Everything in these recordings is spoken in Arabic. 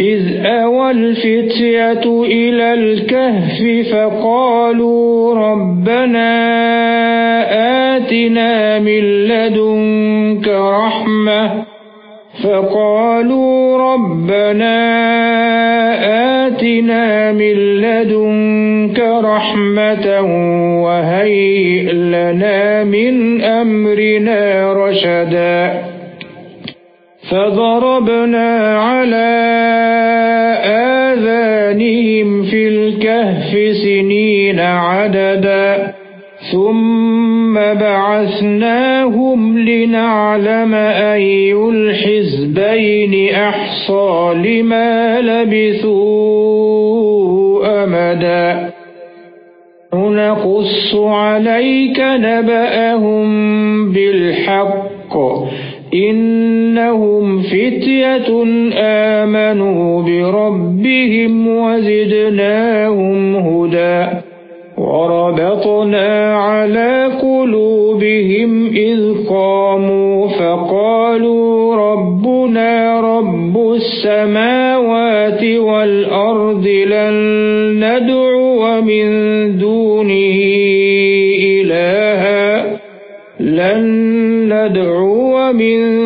إِذْ أَوَى الْفِتْيَةُ إِلَى الْكَهْفِ فَقَالُوا رَبَّنَا آتِنَا مِن لَّدُنكَ رَحْمَةً فَقَالُوا رَبَّنَا آتِنَا مِن لَّدُنكَ رَحْمَةً وَهَيِّئْ لَنَا مِنْ أَمْرِنَا رَشَدًا فَضَرَبْنَا عَلَى آذَانِهِمْ فِي الْكَهْفِ سِنِينَ عَدَدًا ثُمَّ بَعَثْنَاهُمْ لِنَعْلَمَ أَيُّ الْحِزْبَيْنِ أَحْصَى لِمَا لَبِثُوا أَمَدًا. نَقُصُّ عَلَيْكَ نَبَأَهُم بِالْحَقِّ. إِنَّهُمْ فِتْيَةٌ آمَنُوا بِرَبِّهِمْ وَزِدْنَاهُمْ هُدًى وَرَبَطْنَا عَلَى قُلُوبِهِمْ إِذْ قَامُوا فَقَالُوا رَبُّنَا رَبُّ السَّمَاوَاتِ وَالْأَرْضِ لَن نَّدْعُوَ مِن دُونِهِ إِلَٰهًا لَّن نَّدْعُوَ مِن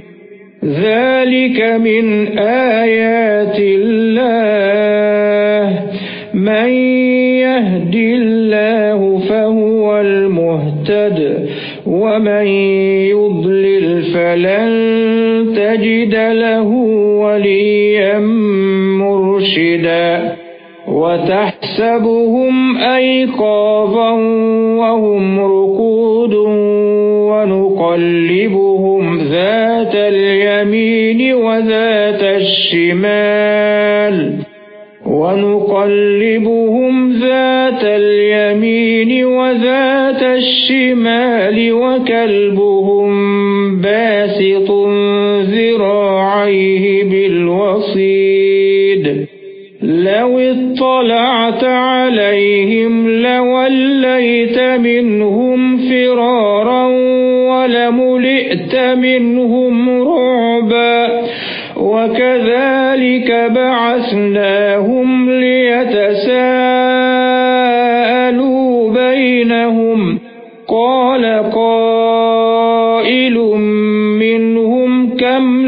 ذَلِكَ مِنْ آيَاتِ اللَّهِ مَن يَهْدِ اللَّهُ فَهُوَ الْمُهْتَدِ وَمَن يُضْلِلْ فَلَن تَجِدَ لَهُ وَلِيًّا مُرْشِدًا وَتَحْسَبُهُمْ أَيْقَاظًا وَهُمْ رُقُودٌ الْيَمِينِ وَذَاتَ الشِّمَالِ وَنُقَلِّبُهُمْ ذَاتَ الْيَمِينِ وَذَاتَ الشِّمَالِ وَكَلْبُهُمْ بَاسِطٌ ذِرَاعَيْهِ بِالْوَصِيدِ لَوِ اطَّلَعْتَ عَلَيْهِمْ لَوَلَّيْتَ مِنْهُمْ فِرَارًا وَلَمُلِئْتَ مِنْهُمْ رُعْبًا وَكَذَلِكَ بَعَثْنَاهُمْ لِيَتَسَاءَلُوا بَيْنَهُمْ. قَالَ قَائِلٌ مِنْهُمْ كَمْ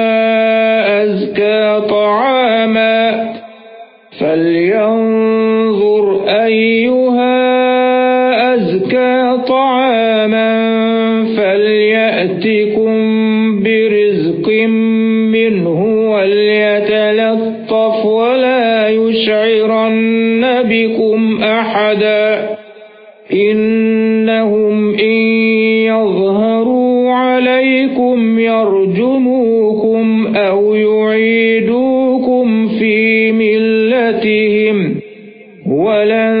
فَلْيَأْتِكُم بِرِزْقٍ مِّنْهُ وَلْيَتَلَطَّفْ وَلَا يُشْعِرَنَّ بِكُمْ أَحَدًا إِنَّهُمْ إِن يَظْهَرُوا عَلَيْكُمْ يَرْجُمُوكُمْ أَوْ يُعِيدُوكُمْ فِي مِلَّتِهِمْ وَلَن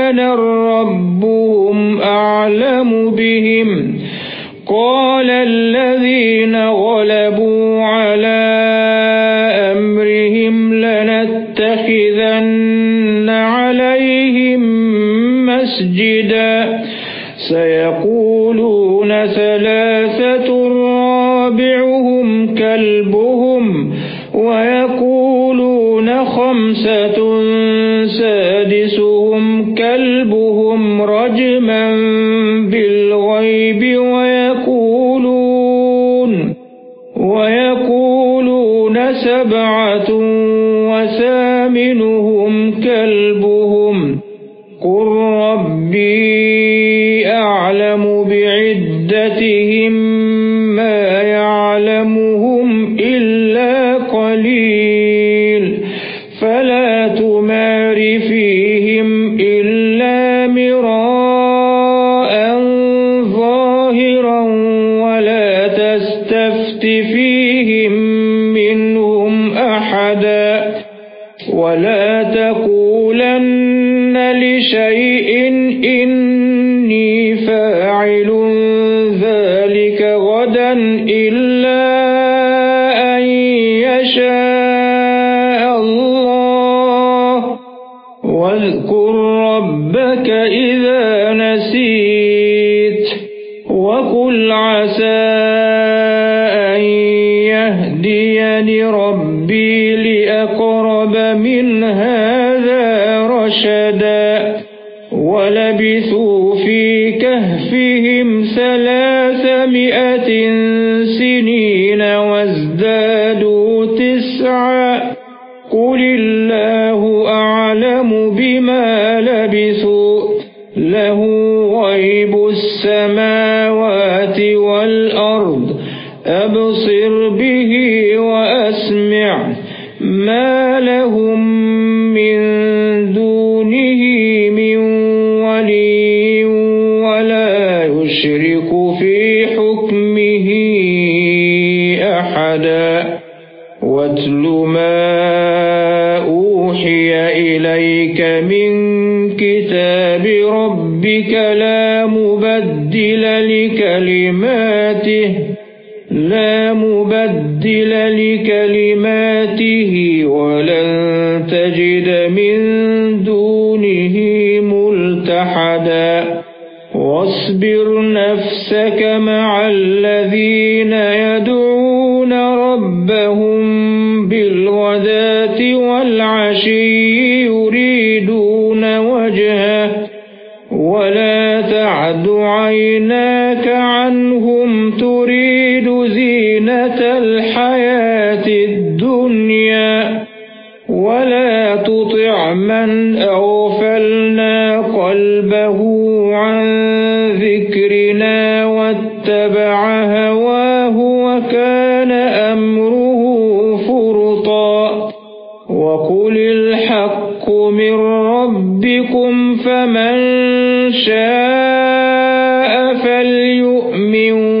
أَعْلَمُ بِهِمْ قَالَ الَّذِينَ غَلَبُوا لِشَيْءٍ إِنِّي فَاعِلٌ ذَلِكَ غَدًا إِلَّا أبصر به وأسمع ما لهم من دونه من ولي ولا يشرك في حكمه أحدا. واتل ما أوحي إليك من كتاب ربك لا مبدل لكلماته من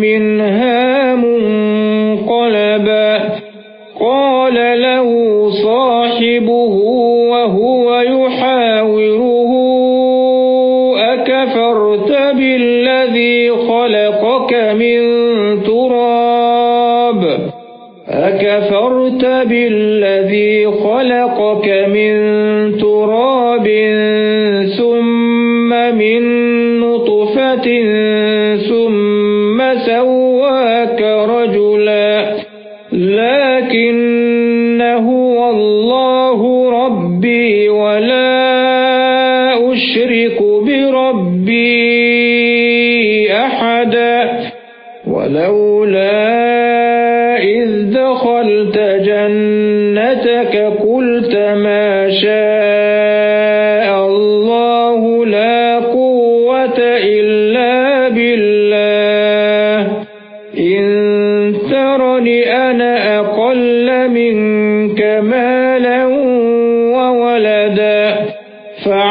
منها منقلبا قال له صاحبه وهو يحاوره أكفرت بالذي خلقك من تراب؟ أكفرت بالذي خلقك من تراب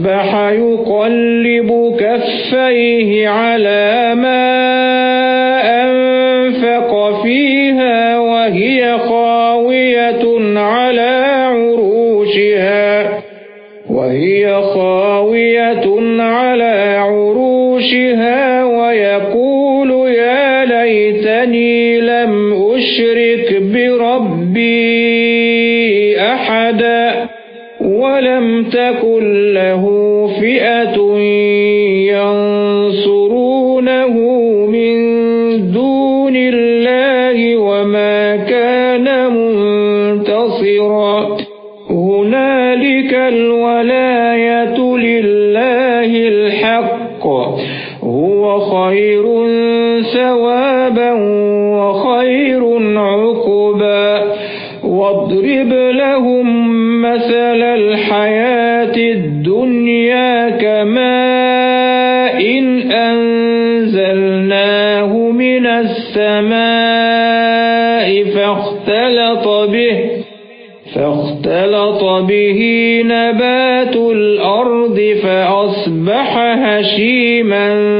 أصبح نبات الأرض فأصبح هشيماً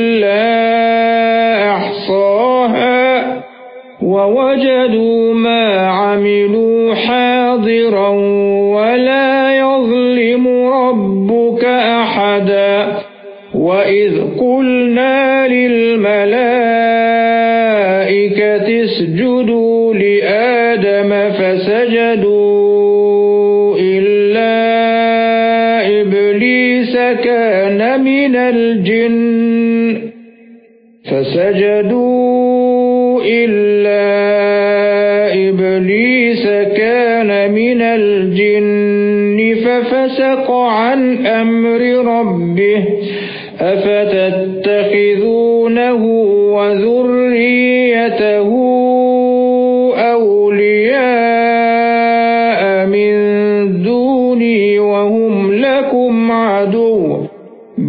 مِنَ الْجِنِّ فَسَجَدُوا إِلَّا إِبْلِيسَ كَانَ مِنَ الْجِنِّ فَفَسَقَ عَنْ أَمْرِ رَبِّهِ أَفَتَتَّخِذُونَهُ وَذُرِّيَّتَهُ أَوْلِيَاءَ مِن دُونِي وَهُمْ لَكُمْ عَدُوٌّ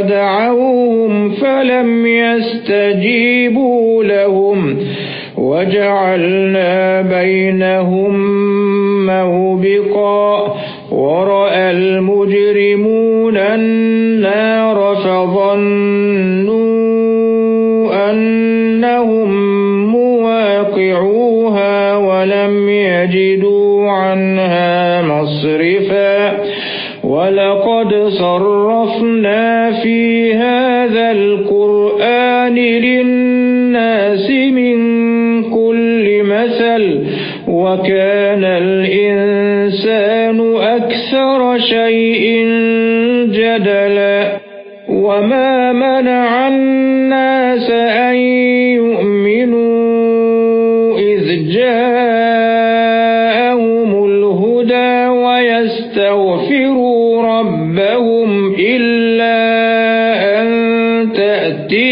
دعوهم فلم يستجيبوا لهم وجعلنا بينهم موبقا ورأى المجرمون النار وَلَقَدْ صَرَّفْنَا فِي هَذَا الْقُرْآنِ لِلنَّاسِ مِنْ كُلِّ مَثَلٍ وَكَانَ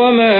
وما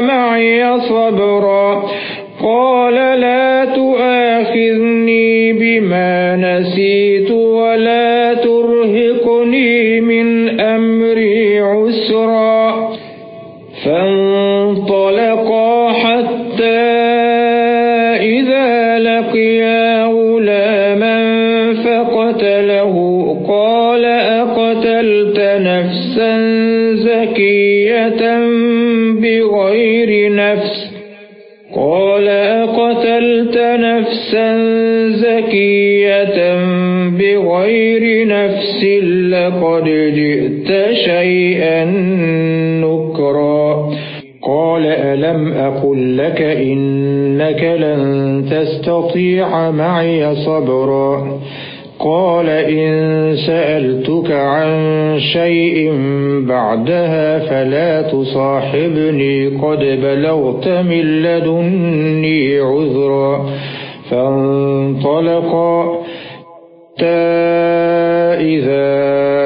معي صبرا قال لا تؤاخذني بما نسيت ولا ترهقني من أمري عسرا فانطلقا لقد جئت شيئا نكرا. قال ألم أقل لك إنك لن تستطيع معي صبرا؟ قال إن سألتك عن شيء بعدها فلا تصاحبني قد بلغت من لدني عذرا. فانطلقا. إذا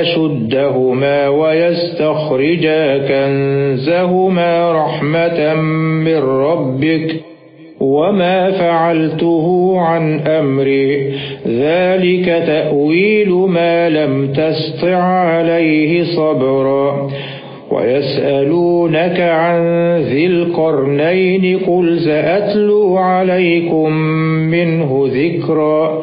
أَشُدَّهُمَا وَيَسْتَخْرِجَا كَنزَهُمَا رَحْمَةً مِّن رَّبِّكَ وَمَا فَعَلْتُهُ عَن أَمْرِي ذَلِكَ تَأْوِيلُ مَا لَمْ تَسْطِع عَلَيْهِ صَبْرًا وَيَسْأَلُونَكَ عَن ذِي الْقَرْنَيْنِ قُلْ سَأَتْلُو عَلَيْكُمْ مِنْهُ ذِكْرًا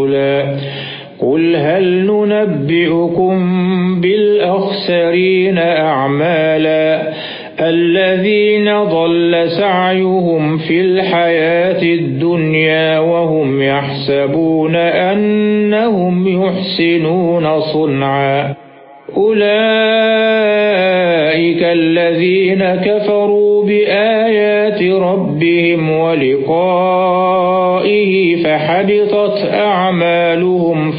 قل هل ننبئكم بالأخسرين أعمالا الذين ضل سعيهم في الحياة الدنيا وهم يحسبون أنهم يحسنون صنعا أولئك الذين كفروا بآيات ربهم ولقائه فحبطت أعمالهم